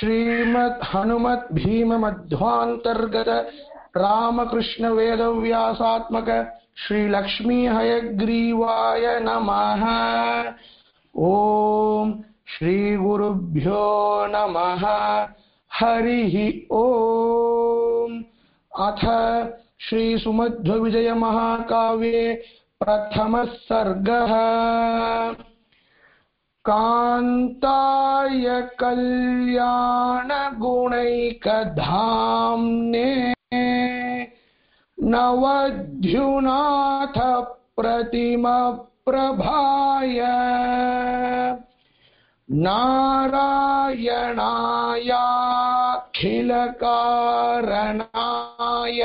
श्रीमद् हनुमत् भीम मध्वान्तर्गत रामकृष्ण वेदव्यासात्मक श्री लक्ष्मी हयग्रीवाय नमः। ॐ श्रीगुरुभ्यो नमः। हरिः ॐ। अथ श्रीसुमध्वविजयमहाकाव्ये प्रथमः सर्गः। कान्ताय कल्याणगुणैकधाम्ने नवद्युनाथ प्रतिमप्रभाय नारायणायाखिलकारणाय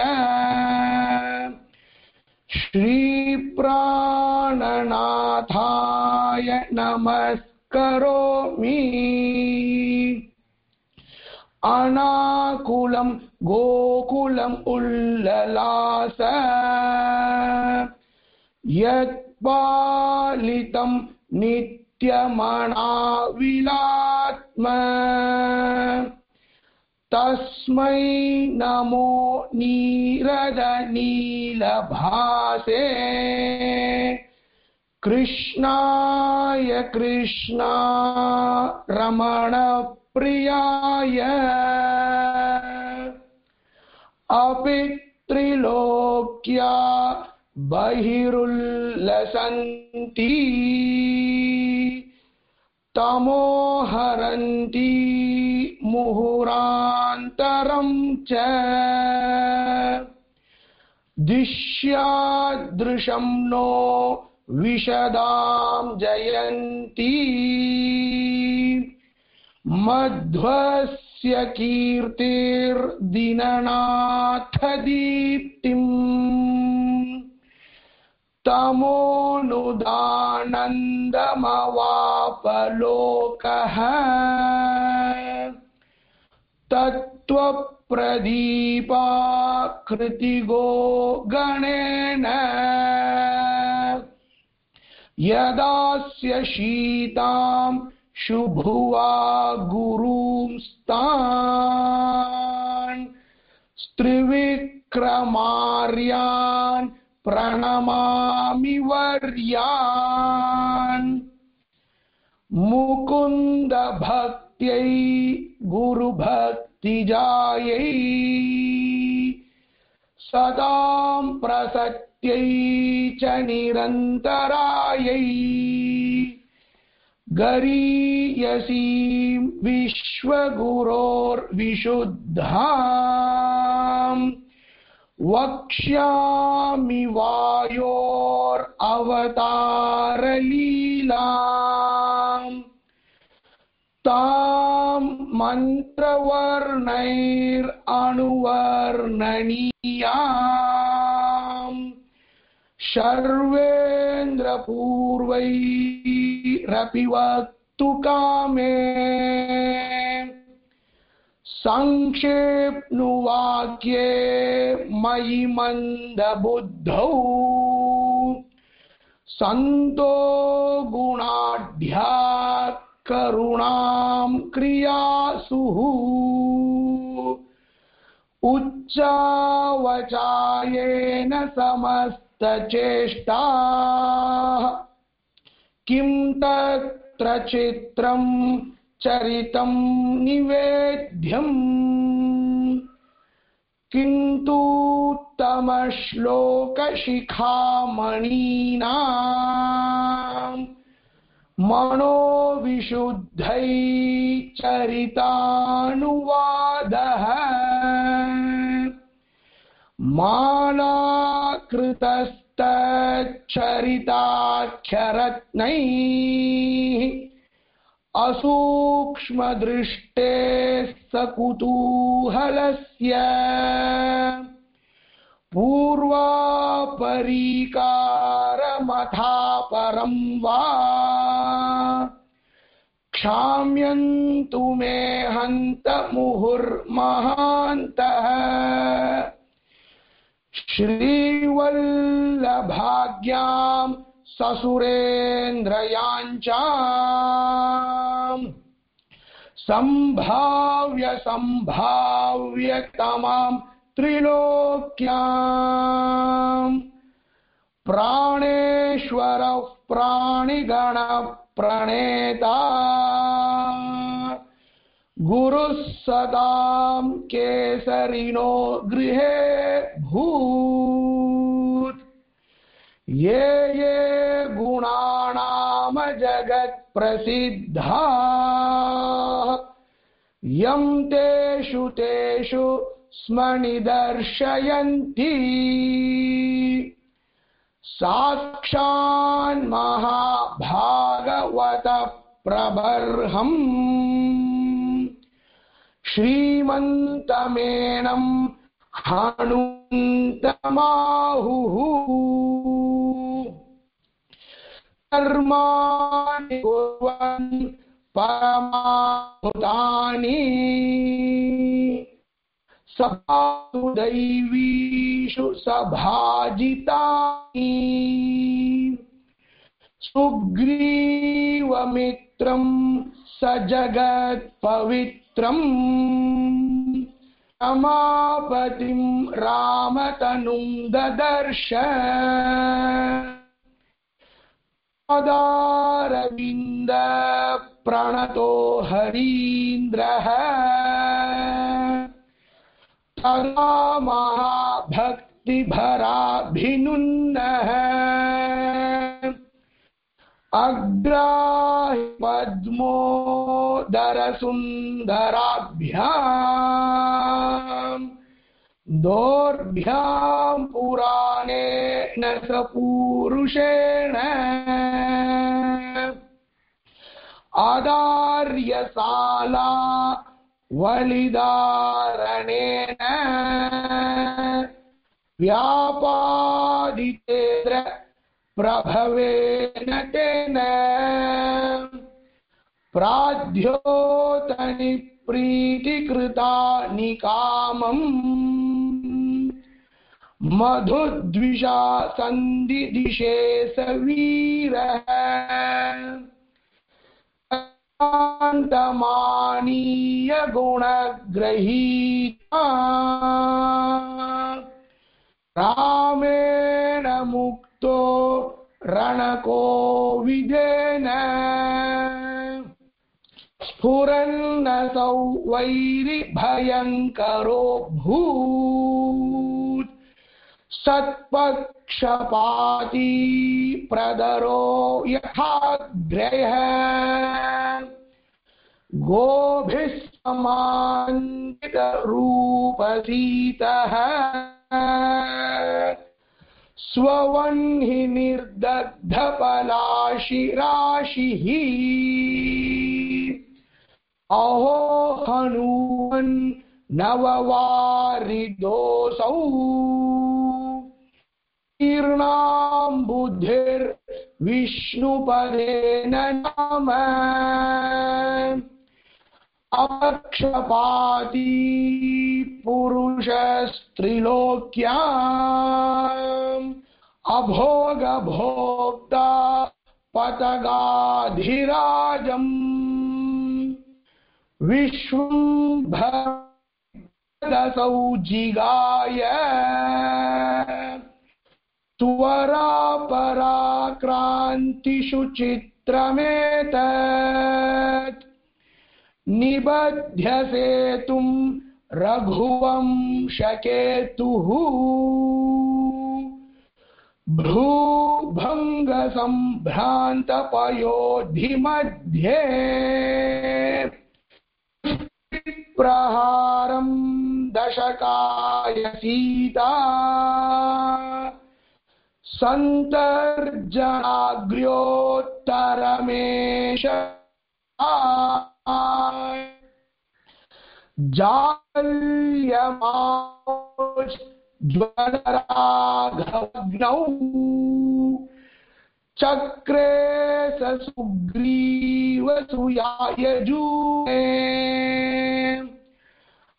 श्रीप्राणनाथाय नमस्करोमि अनाकुलं गोकुलम् उल्ललास। यत्पालितं नित्यमणाविलात्म तस्मै नमो नीरदनीलभासे कृष्णाय कृष्णा रमणप्रियाय अपि त्रिलोक्या बहिरुल्लसन्ति। तमोहरन्ती मुहुरान्तरं च। दिश्यादृशं नो विशदां जयन्ती। मध्वस्य कीर्तिर्दिननाथदीप्तिम्। तमोनुदानन्दमवापलोकः तत्त्वप्रदीपाकृतिगो गणेन। यदास्य शीतां शुभुवा गुरूंस्तान् स्त्रिविक्रमार्यान् प्रणमामि वर्यान्। मुकुन्दभक्त्यै गुरुभक्तिजायै सदां प्रसत्यै च निरन्तरायै गरीयसीं विश्वगुरोर्विशुद्धाम् वक्ष्यामि वायोरवतारलीलाम् तां मन्त्रवर्णैरनुवर्णनीयाम्। शर्वेन्द्रपूर्वैरपि वक्तु कामे। सङ्क्षेप्नुवाक्ये मयि मन्दबुद्धौ सन्तो गुणाढ्या करुणां क्रियासुः। उच्चावचायेन समस्तचेष्टाः किं तत्र चित्रं चरितं निवेद्यम्? किन्तु तमश्लोकशिखामणीनाम् मनोविशुद्धै चरितानुवादः। मालाकृतस्तच्छरिताख्यरत्नैः असूक्ष्मदृष्टे सकुतूहलस्य पूर्वापरीकारमथा परं वा क्षाम्यन्तु मे हन्त मुहुर्महान्तः श्रीवल्लभाग्यां ससुरेन्द्रयाञ्चाम् सम्भाव्य सम्भाव्यतमाम् त्रिलोक्याम् प्राणेश्वरः प्राणिगणप्रणेता गुरुः सदाम् केसरिनो गृहे भूत्। ये ये गुणानाम जगत्प्रसिद्धा यं तेषु तेषु स्मनिदर्शयन्ति। साक्षान्महाभागवतः प्रबर्हम् श्रीमन्तमेनम् हनुन्तमाहुः कर्माणि कुर्वन् परमाहुतानि। सभासु दैवीषु सभाजितानि। सुग्रीवमित्रम् स जगत्पवित्रम् रमापतिम् रामतनुम् ददर्श। पदारविन्द प्रणतो हरीन्द्रः। तदा महाभक्तिभराभिनुन्नः। अग्राहि पद्मोदरसुन्दराभ्याम् दोर्भ्याम् पुराणेन स पूरुषेण। आदार्यशाला वलिदारणेन व्यापादितेन्द्र प्रभवेन तेन। प्राध्योतनि प्रीतिकृता निकामम् मधुद्विषा सन्दिदिशे स वीरः शान्तमानीय गुणग्रहीता। रामेण मुक्तो रणकोविदेन। स्फुरन्नसौ वैरिभयङ्करो भूत् सत्पक्षपाती प्रदरो यथाग्रयः गोभिः समान्वितरूपसीतः स्ववह्नि निर्दग्धपलाशिराशिः अहो हनून् नववारिदोऽसौ कीर्णाम् बुद्धिर्विष्णुपदेन नाम। अपक्षपाती पुरुषस्त्रिलोक्याम् अभोगभोक्ता पतगाधिराजम्। विश्वम्भरदसौ जिगाय। त्वरा पराक्रान्तिषु चित्रमेतत्। निबध्य सेतुम् रघुवंशकेतुः भ्रूभङ्गसम्भ्रान्तपयोधिमध्ये प्रहारम् दशकाय सीता। सन्तर्जनाग्र्योत्तरमेष ज्वलराघवग्नौ चक्रे ससुग्रीवसुयायजूने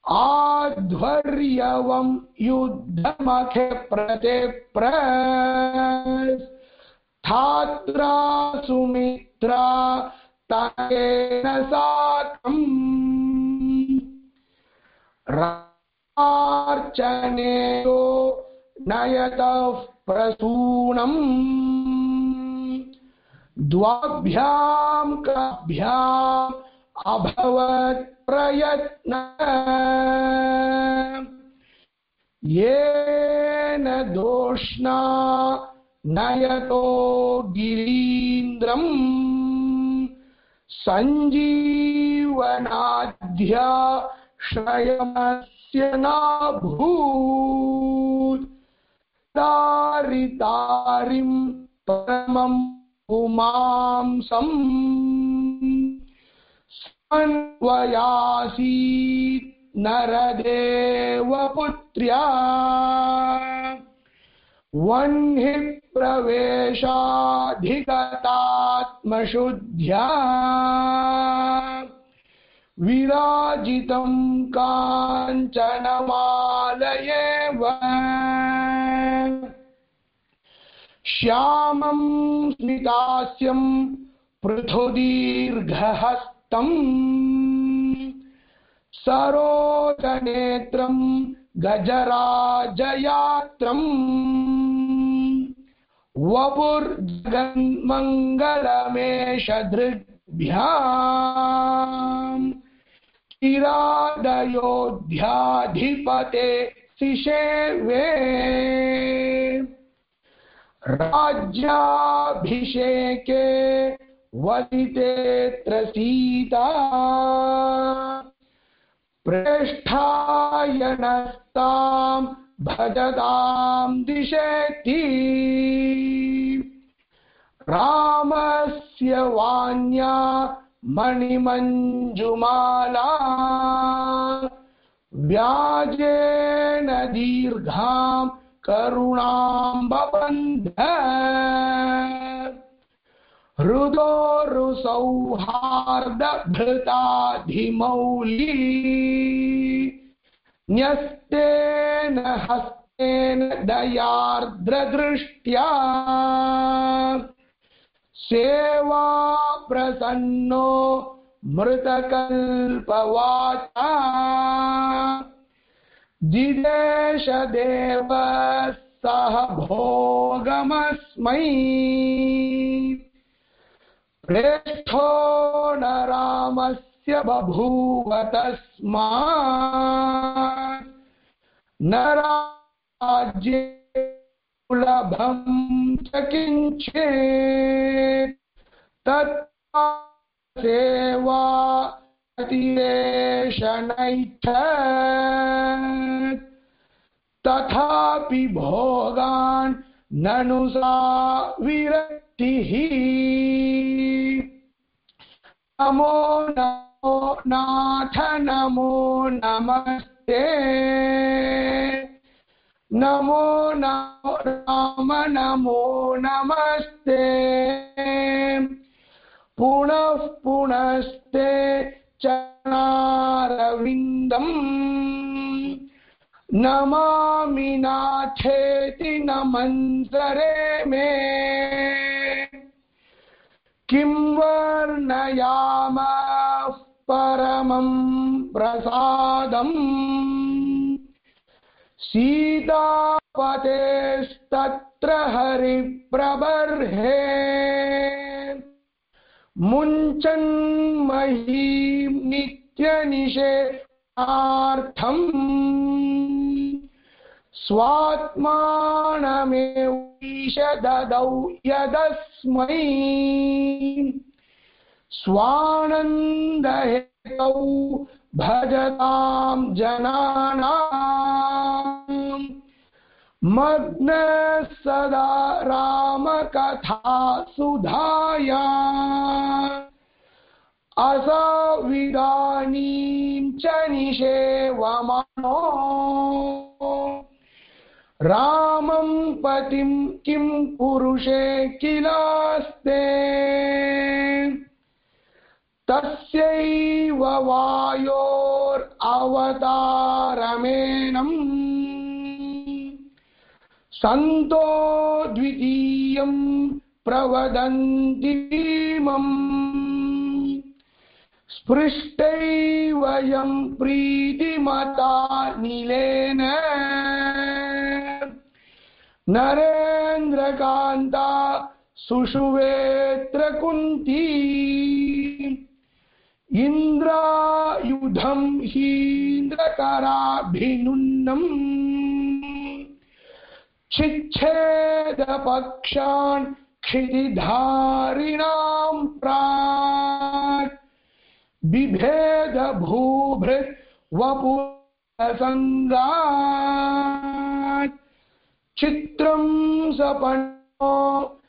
आध्वर्यवं युद्धमखे प्रते प्रस्थात्रा सुमित्रा तकेन साकम्। रार्चनेयो नयतः प्रसूनम्। द्वाभ्यां कभ्याम् अभवत् प्रयत्न येन दोष्णा नयतो गिरीन्द्रम्। सञ्जीवनाध्या नाभूत्। तारितारिम् परमम् पुमांसम्। अन्वयासीत् नरदेवपुत्र्या। वह्नि प्रवेशाधिगतात्मशुद्ध्या। विराजितं काञ्चनमालयेव। श्यामं स्मितास्यं पृथुदीर्घहस्तम् सरोजनेत्रं गजराजयात्रम् वपुर्जगन्मङ्गलमेषधृग्भ्याम् किरादयोध्याधिपते शिशेवे राज्याभिषेके वदितेऽत्र सीता प्रेष्ठायनस्ताम् भजताम् दिशेति। रामस्य वाण्या मणिमञ्जुमाला व्याजेन दीर्घाम् करुणाम् बबन्ध हृदोरुसौहार्दभृताधिमौली न्यस्तेन हस्तेन दयार्द्रदृष्ट्या। सेवा प्रसन्नो मृतकल्पवाचा। दिदेशदेवः सह भोगमस्मै। प्रेष्ठो न रामस्य बभूव तस्मात् न राज्ये सुलभम् च किञ्चित् तत्ता सेवा अतिरेशनैथ तथापि भोगान् ननु सा विरक्तिः नमो नमो नाथ नमो नमस्ते। नमो नमो राम नमो नमस्ते। पुनः पुनस्ते चरणारविन्दम्। नमामि नाथेति नमन्सरे मे। किं वर्णयामः परमं प्रसादम्? सीतापतेस्तत्र हरिप्रबर्हे। मुञ्चन्महीं नित्यनिषेधार्थम्। स्वात्मानमेवैष ददौ यदस्मै स्वानन्दहेतौ भजतां जनानाम् मग्नः सदा रामकथा सुधाया असविदानीं च निषेवमानो। रामं पतिं किं पुरुषे किलास्ते? तस्यैव वायोरवतारमेनम् सन्तो द्वितीयं प्रवदन्ति भीमम्। स्पृष्टैवयं प्रीतिमता नीलेन। नरेन्द्रकान्ता सुषुवेत्र कुन्ती इन्द्रायुधं हीन्द्रकराभिनुन्नम् छिच्छेदपक्षान् क्षितिधारिणां प्राक्। बिभेद भूभृत् वपुसङ्गात् चित्रं सपन्नो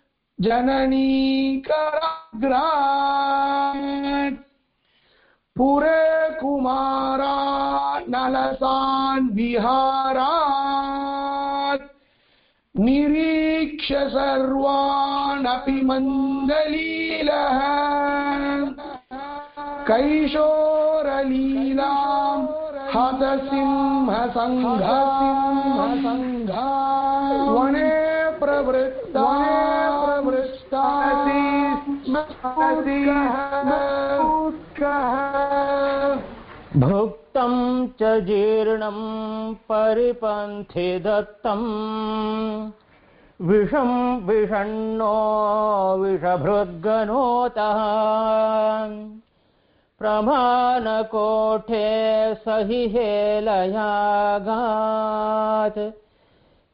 जननीकराग्रात् पुरे कुमारा नलसान् विहारात्। निरीक्ष्य सर्वानपि मन्दलीलः। कैशोरलीलां हतसिंहसङ्घसिंहसङ्घा वने प्रवृत्ता प्रवृत्तासि भुक्तं च जीर्णं विषं विषण्णो विषभृद्गनोतः प्रमाणकोठे सहि हेलयागात्।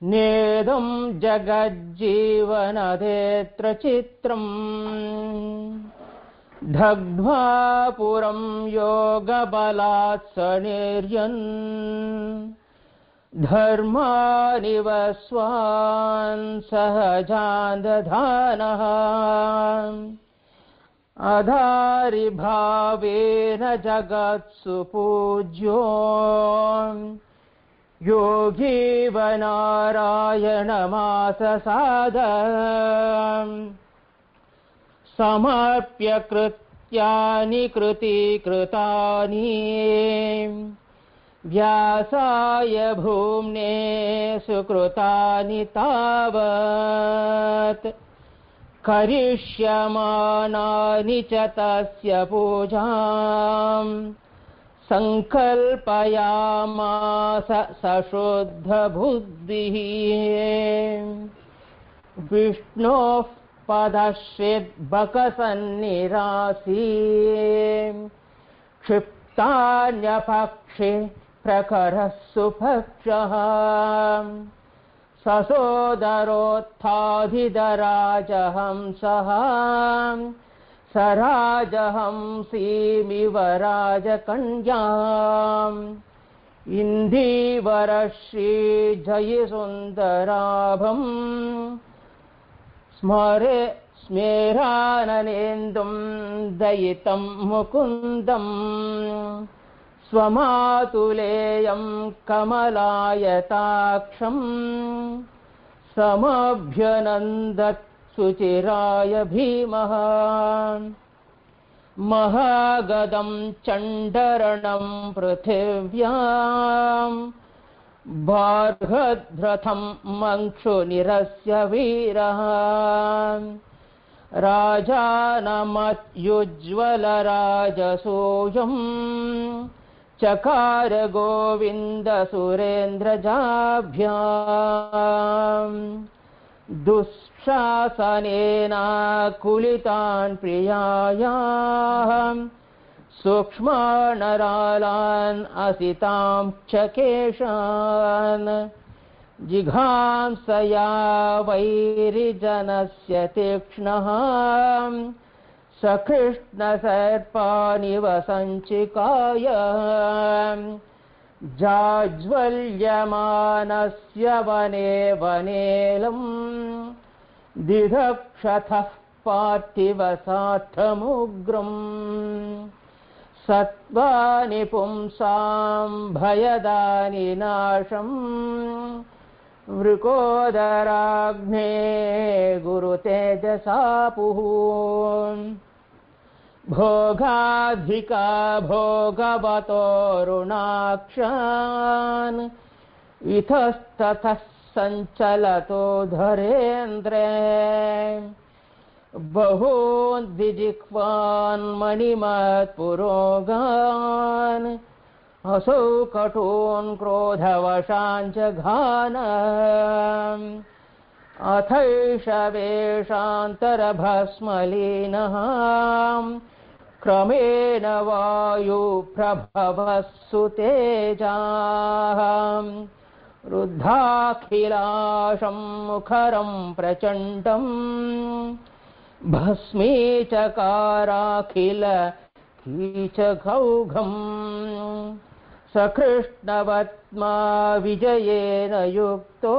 नेदं जगज्जीवनदेत्र चित्रम् दग्ध्वा पुरं योगबलात् स निर्यन्। धर्मानिव स्वान् सहजान् दधानः अधारिभावेन जगत्सु पूज्यो। योगीवनारायणमाससाद समर्प्य कृत्यानि कृतीकृतानि। व्यासाय भूम्ने सुकृतानि तावत् करिष्यमाणानि च तस्य पूजाम् सङ्कल्पयामास सशुद्धबुद्धिः। विष्णोः पदश्चिद्बकसन्निरासी क्षिप्तान्यपक्षे प्रखरः सुभक्षः ससोदरोत्थाधिदराजहंसः। सराजहंसीमिवराजकन्या राजकन्याम् इन्दीवरश्रीजयिसुन्दराभम्। स्मरे स्मेराननेन्दुम् दयितं मुकुन्दम्। स्वमातुलेयं कमलायताक्षम् समभ्यनन्दत् सुचिराय भीमः महागदं चण्डरणं पृथिव्याम् बार्हद्भ्रथं मङ्क्षुनिरस्य वीरः राजानमत्युज्ज्वलराजसूयम् चकार गोविन्दसुरेन्द्रजाभ्याम् दुःशासनेनाकुलितान् प्रियायाः सूक्ष्माणरालान् असितां च केशान् जिघांसया वैरिजनस्य तीक्ष्णः सकृष्णसर्पानिव सञ्चिकाय जाज्वल्यमानस्य वने वनेलम् दिधक्षथः पार्थिवसार्थमुग्रम् सत्त्वानि पुंसां भयदानि नाशम् वृकोदराग्ने गुरुतेजसापुः भोगाधिका भोगवतोरुणाक्षान् इतस्ततः सञ्चलतो धरेन्द्रे। बहून् द्विजिह्वान् मणिमत्पुरोगान् असौ कटून् क्रोधवशाञ्च घान। अथैष वेषान्तरभस्मलीनः क्रमेण वायुप्रभवः सुतेजाः रुद्धाखिलाशं मुखरं प्रचण्डम् भस्मीचकाराखिल कीचघौघम्। सकृष्णवत्मा विजयेन युक्तो।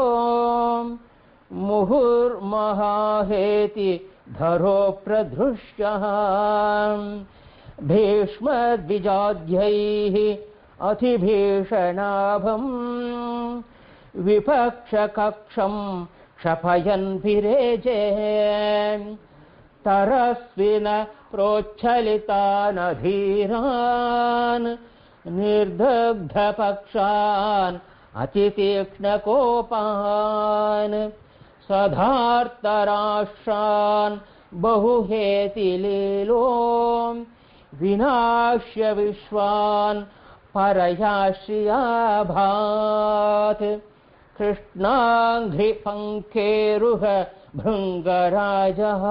मुहुर्महाहेति धरो प्रधृष्यः भीष्मद्विजाध्यैः अतिभीषणाभम् विपक्षकक्षम् क्षपयन् विरेजे। तरस्विन प्रोच्छलितानधीरान् निर्दग्धपक्षान् अतितीक्ष्णकोपान् सधार्तराष्ट्रान् बहुहेतिलीलो विनाश्य विश्वान् परयाश्रियाभात्। कृष्णाङ्घ्रिपङ्केरुह भृङ्गराजः।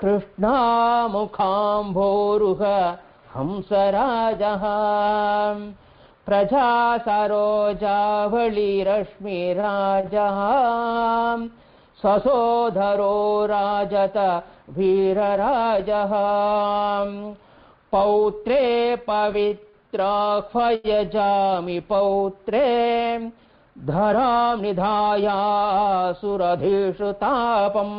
कृष्णामुखाम्भोरुह हंसराजः प्रजासरोजावळिरश्मिराजः ससोधरो राजत वीरराजः पौत्रे पवित्राह्वयजामि पौत्रे। धरां निधायासुरधीषु तापम्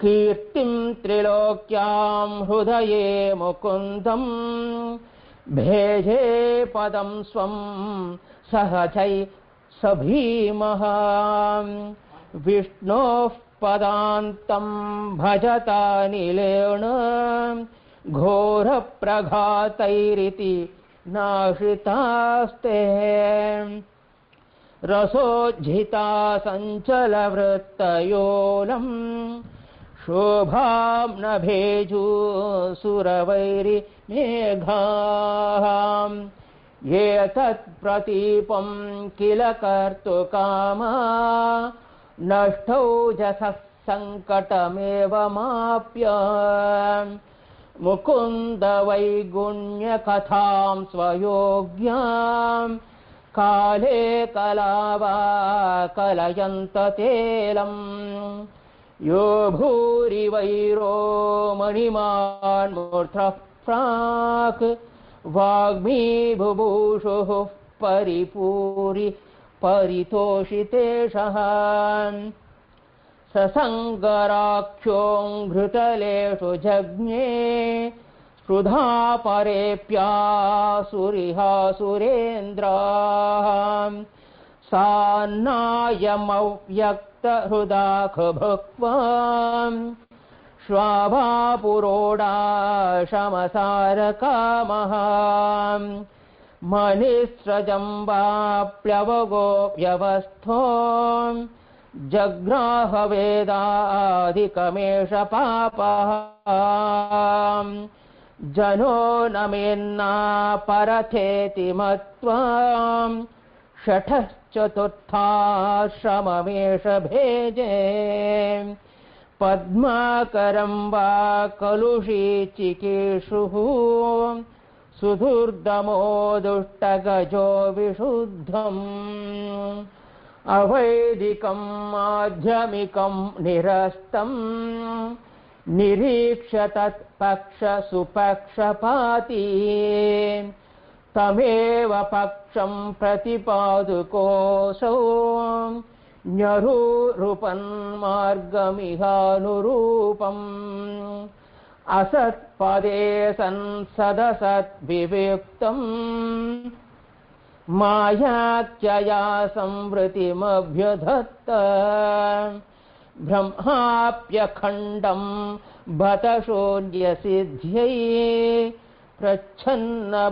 कीर्तिं त्रिलोक्यां हृदये मुकुन्दम् भेजे पदं स्वं सहजै सभीमः। विष्णोः पदान्तं भजतानिलेण घोरप्रघातैरिति नाशितास्ते। रसोज्झिता सञ्चलवृत्तयोलम् शोभां न भेजू सुरवैरि मेघाः। एतत्प्रतीपं किल कर्तुकामा नष्टौ जसः सङ्कटमेवमाप्य मुकुन्द वैगुण्यकथां स्वयोग्यां। काले कलावा कलयन्त तेलम् यो भूरि वैरो मणिमान्मूर्धः प्राक् वाग्मीभुभूषुः परिपूरि परितोषितेशः स जज्ञे सुधा परेऽप्यासुरिहा सुरेन्द्राः सान्नायमव्यक् सान्नायमव्यक्तहृदाख भुक्त्वा श्वाभापुरोडाशमसारकामः मनिस्रजम्बाप्यवगोप्यवस्थो जग्राहवेदाधिकमेष पापः जनो न मेन्ना परथेति मत्वा षठश्चतुर्थाश्रममेष भेजे पद्माकरं वा कलुषीचिकेषुः सुधुर्दमो दुष्टगजो विशुद्धम्। अवैदिकं माध्यमिकं निरस्तम् निरीक्ष्य तत्पक्षसुपक्षपाती तमेव पक्षं प्रतिपादुकोऽसौ न्यरूपन्मार्गमिहानुरूपम् असत्पदे सन्सदसद्विवेक्तम् मायात्यया संवृतिमभ्यधत्त ब्रह्माप्यखण्डम् बत शून्यसिद्ध्यै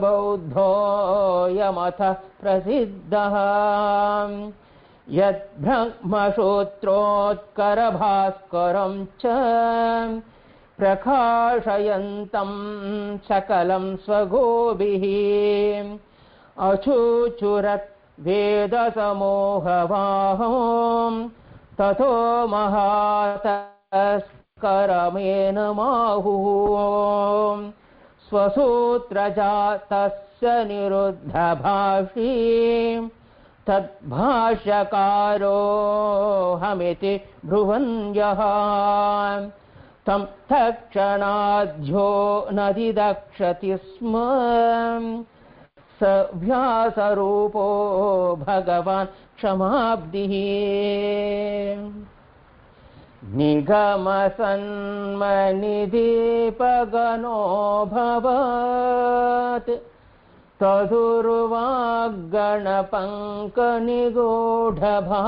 बौद्धोऽयमथ प्रसिद्धः। यद्ब्रह्मसूत्रोत्करभास्करं च प्रकाशयन्तं सकलं स्वगोभिः। अचुचुरत् वेदसमोहवाहम् ततो महातस्करमेन माहुः स्वसूत्रजातस्य निरुद्धभाषी। तद्भाष्यकारोऽहमिति ब्रुवन्यः तं तक्षणाध्यो नदिदक्षति स्म। स व्यासरूपो भगवान् क्षमाब्धिः निगमसन्मनिदीपगणो भवत् तदुर्वाग्गणपङ्कनिगूढभा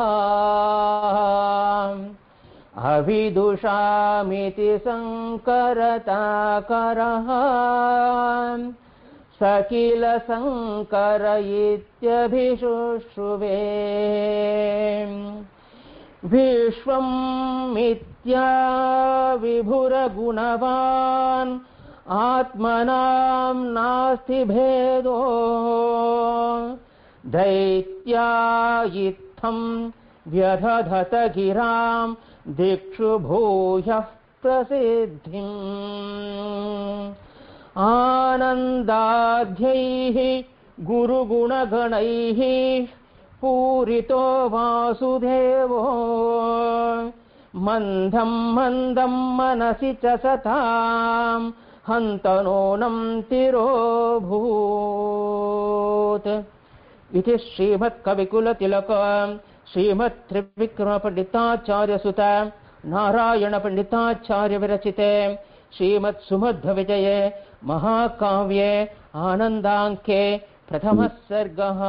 अविदुषामिति सङ्करताकरः स किल सङ्कर इत्यभिशुश्रुवे विश्वं मिथ्या विभुरगुणवान् आत्मनां नास्ति भेदो। दैत्या इत्थं व्यधधत गिरां दिक्षु भूयः प्रसिद्धिम्। आनन्दाध्यैः गुरुगुणगणैः पूरितो वासुदेवो। मन्दं मन्दं मनसि च सतां हन्तनूनं तिरोभूत्। इति श्रीमत्कविकुलतिलक श्रीमत्त्रिविक्रमपण्डिताचार्यसुत नारायणपण्डिताचार्यविरचिते। श्रीमत्सुमध्वविजये महाकाव्ये आनन्दाङ्के प्रथमः सर्गः।